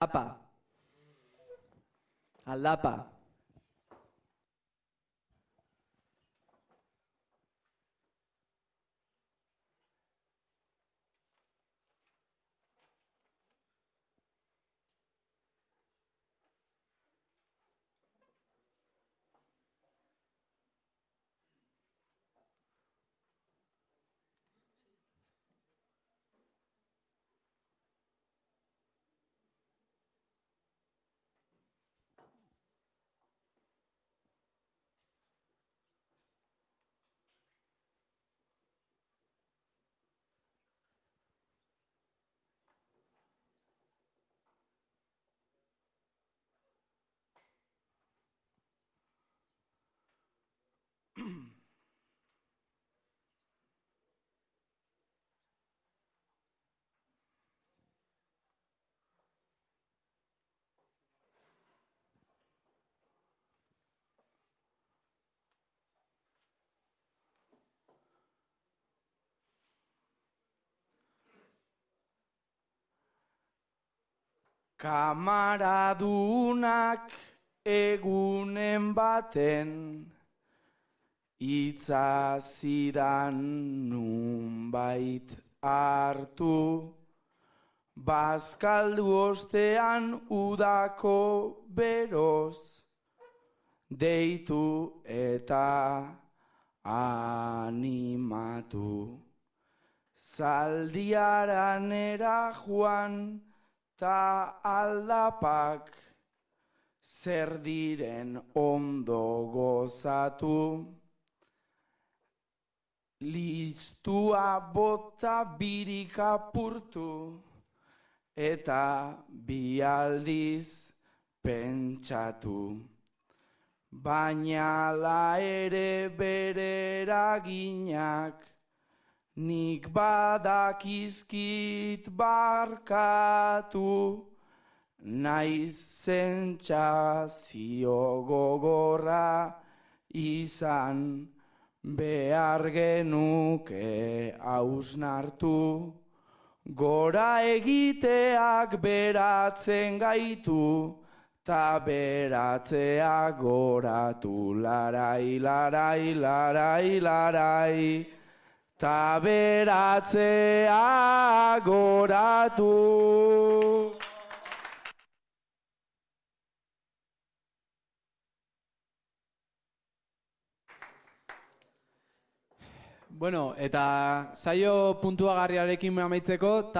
Apa. Alapa. Kamaradunak egunen baten itzazidan nunbait hartu. Bazkaldu ostean udako beroz deitu eta animatu. Zaldiaranera joan ta aldapak zer diren ondo gozatu. Listua bota birik apurtu eta bi aldiz pentsatu. Baina la ere bere eraginak Nik badakizkit barkatu, naiz zentsazio gogorra izan behar genuke hausnartu. Gora egiteak beratzen gaitu, ta beratzea goratu larai, larai, larai, larai. Ta beratzea goratu. Bueno, eta saio puntuagarriarekin amaitzeko,